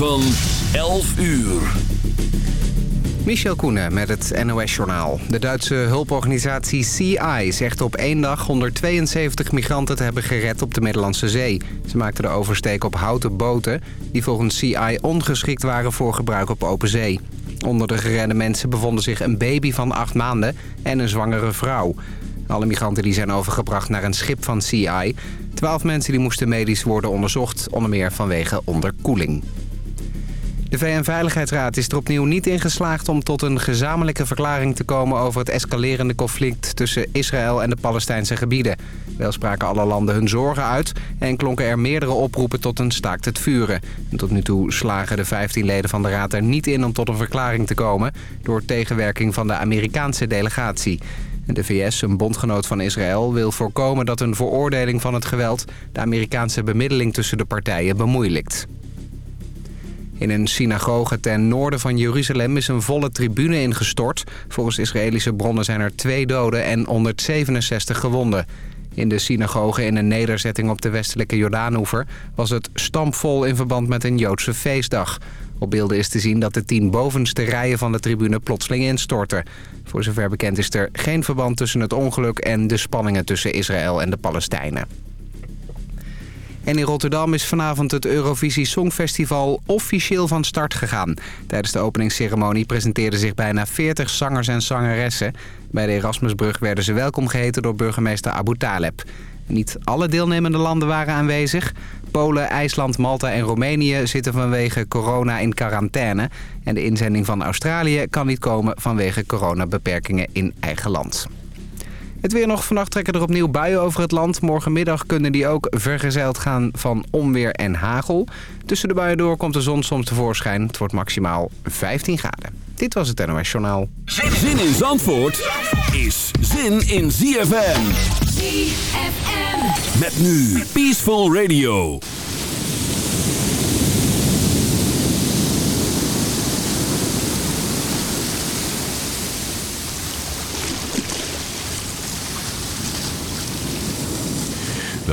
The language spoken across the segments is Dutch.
van 11 uur. Michel Koenen met het NOS-journaal. De Duitse hulporganisatie CI zegt op één dag 172 migranten te hebben gered op de Middellandse Zee. Ze maakten de oversteek op houten boten die volgens CI ongeschikt waren voor gebruik op open zee. Onder de geredde mensen bevonden zich een baby van acht maanden en een zwangere vrouw. Alle migranten die zijn overgebracht naar een schip van CI. Twaalf mensen die moesten medisch worden onderzocht, onder meer vanwege onderkoeling. De VN-veiligheidsraad is er opnieuw niet in geslaagd om tot een gezamenlijke verklaring te komen over het escalerende conflict tussen Israël en de Palestijnse gebieden. Wel spraken alle landen hun zorgen uit en klonken er meerdere oproepen tot een staakt het vuren. En tot nu toe slagen de 15 leden van de raad er niet in om tot een verklaring te komen door tegenwerking van de Amerikaanse delegatie. De VS, een bondgenoot van Israël, wil voorkomen dat een veroordeling van het geweld... de Amerikaanse bemiddeling tussen de partijen bemoeilijkt. In een synagoge ten noorden van Jeruzalem is een volle tribune ingestort. Volgens Israëlische bronnen zijn er twee doden en 167 gewonden. In de synagoge in een nederzetting op de westelijke Jordaanoever... was het stampvol in verband met een Joodse feestdag. Op beelden is te zien dat de tien bovenste rijen van de tribune plotseling instorten. Voor zover bekend is er geen verband tussen het ongeluk en de spanningen tussen Israël en de Palestijnen. En in Rotterdam is vanavond het Eurovisie Songfestival officieel van start gegaan. Tijdens de openingsceremonie presenteerden zich bijna 40 zangers en zangeressen. Bij de Erasmusbrug werden ze welkom geheten door burgemeester Abu Taleb. Niet alle deelnemende landen waren aanwezig. Polen, IJsland, Malta en Roemenië zitten vanwege corona in quarantaine. En de inzending van Australië kan niet komen vanwege coronabeperkingen in eigen land. Het weer nog. Vannacht trekken er opnieuw buien over het land. Morgenmiddag kunnen die ook vergezeld gaan van onweer en hagel. Tussen de buien door komt de zon soms tevoorschijn. Het wordt maximaal 15 graden. Dit was het NOS Journaal. Zin in Zandvoort is zin in ZFM. ZFM. Met nu Peaceful Radio.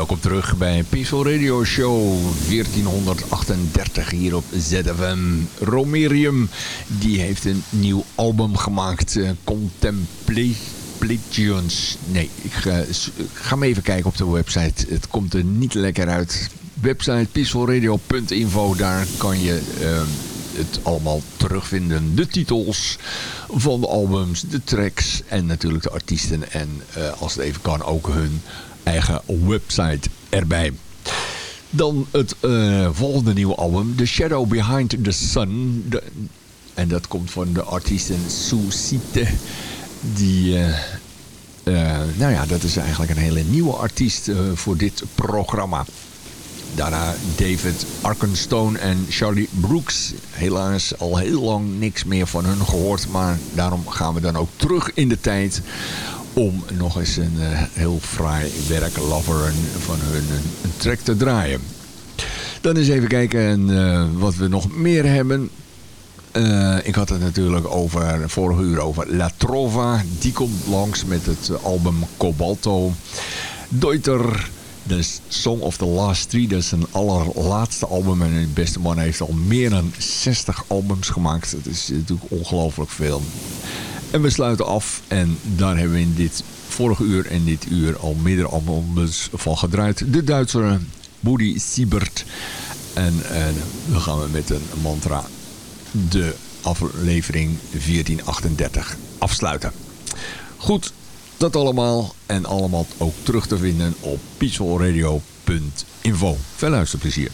Welkom terug bij Peaceful Radio Show 1438 hier op ZFM. Romerium, die heeft een nieuw album gemaakt, uh, Contemplations. Nee, ik ga, even kijken op de website. Het komt er niet lekker uit. Website peacefulradio.info, daar kan je... Uh, het allemaal terugvinden. De titels van de albums, de tracks en natuurlijk de artiesten. En uh, als het even kan ook hun eigen website erbij. Dan het uh, volgende nieuwe album, The Shadow Behind the Sun. En dat komt van de artiesten Susite. Die, uh, uh, nou ja, dat is eigenlijk een hele nieuwe artiest voor dit programma. Daarna David Arkenstone en Charlie Brooks. Helaas al heel lang niks meer van hun gehoord. Maar daarom gaan we dan ook terug in de tijd om nog eens een uh, heel fraai werk Lover van hun een, track te draaien. Dan eens even kijken uh, wat we nog meer hebben. Uh, ik had het natuurlijk over, vorige uur over La Trova. Die komt langs met het album Cobalto. Deuter, de Song of the Last Three. Dat is een allerlaatste album. En de beste man heeft al meer dan 60 albums gemaakt. Dat is natuurlijk ongelooflijk veel. En we sluiten af en daar hebben we in dit vorige uur en dit uur al meerdere albums van gedraaid. De Duitser Woody Siebert. En, en dan gaan we met een mantra de aflevering 1438 afsluiten. Goed, dat allemaal. En allemaal ook terug te vinden op peacefulradio.info. Veel luisterplezier.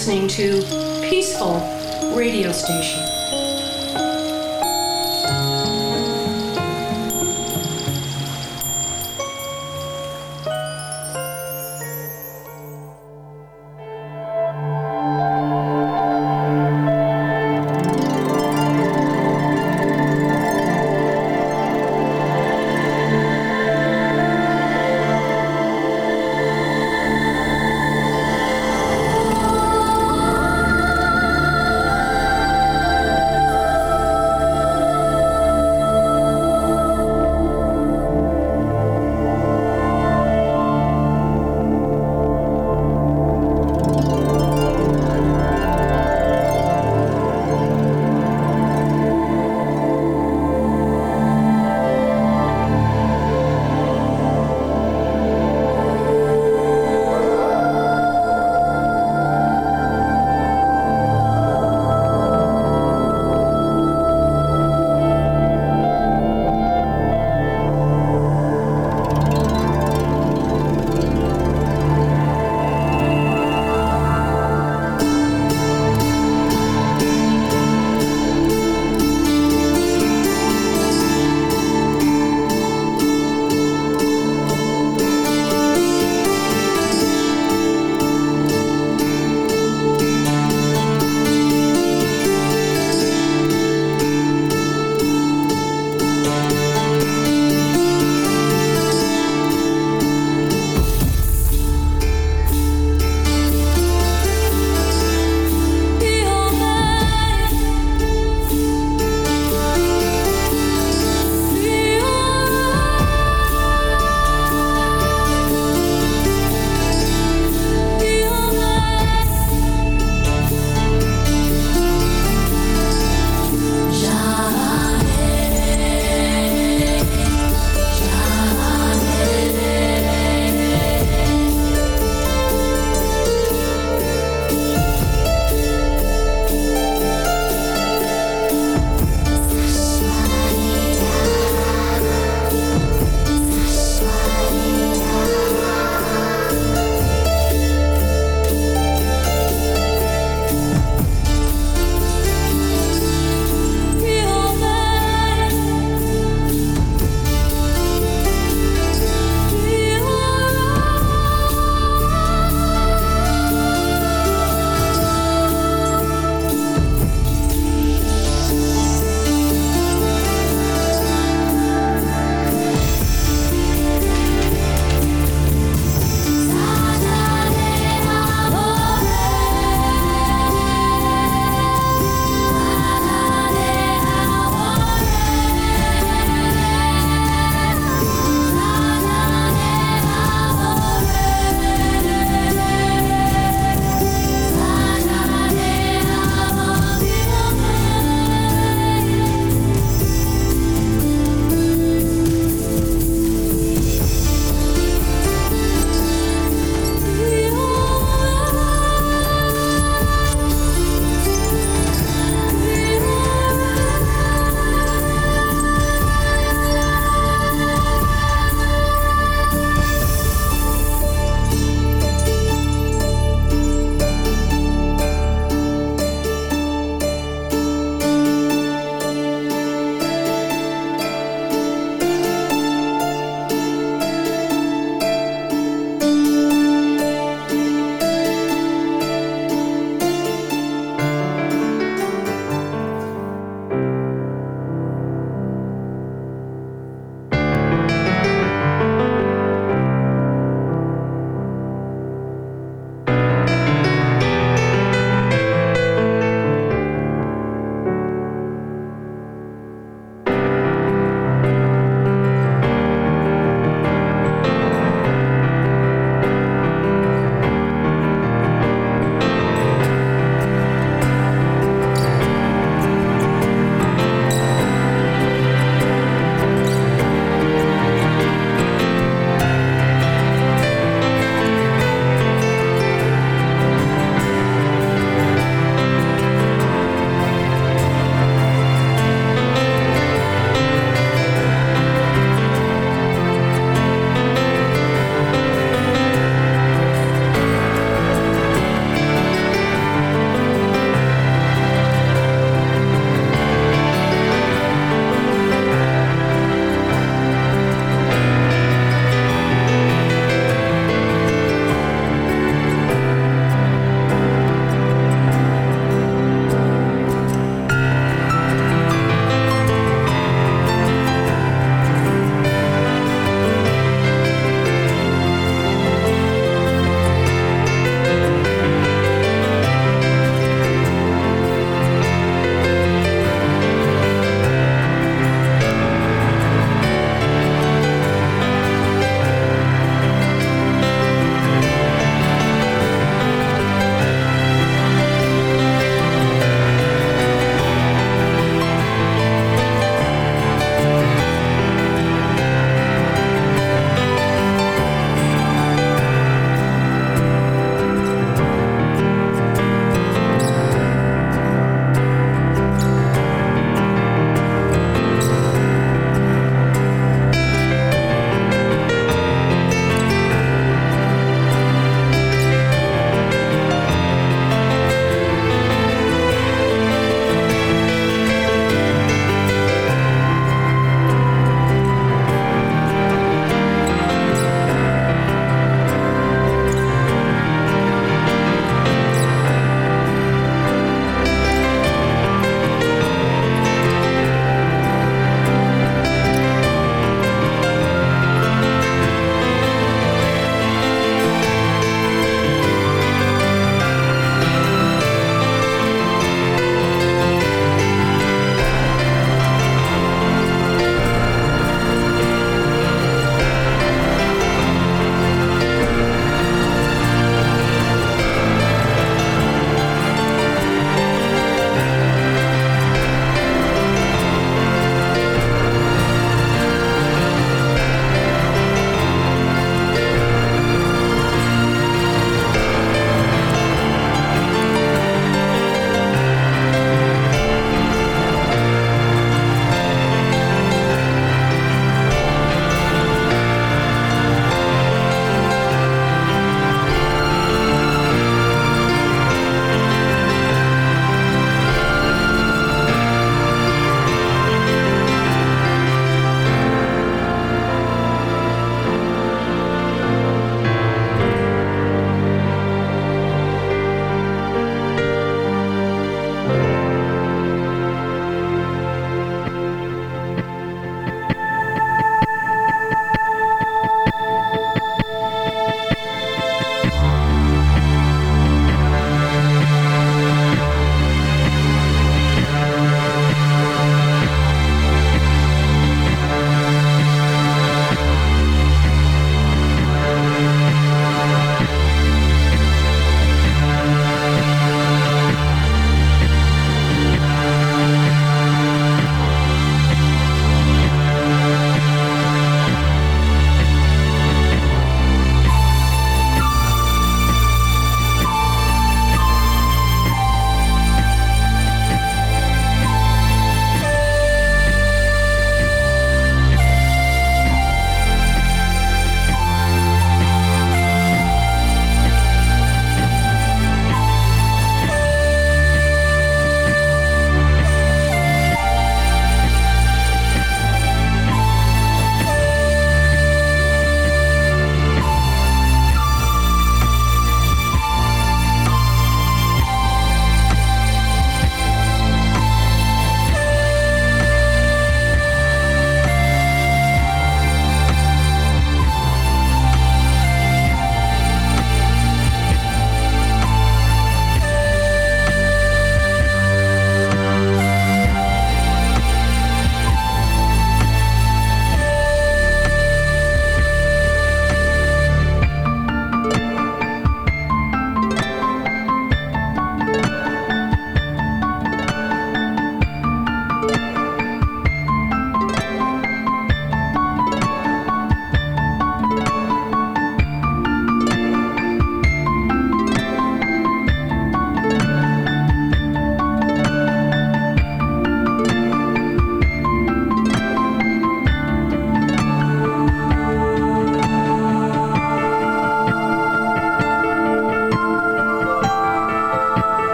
Listening to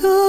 to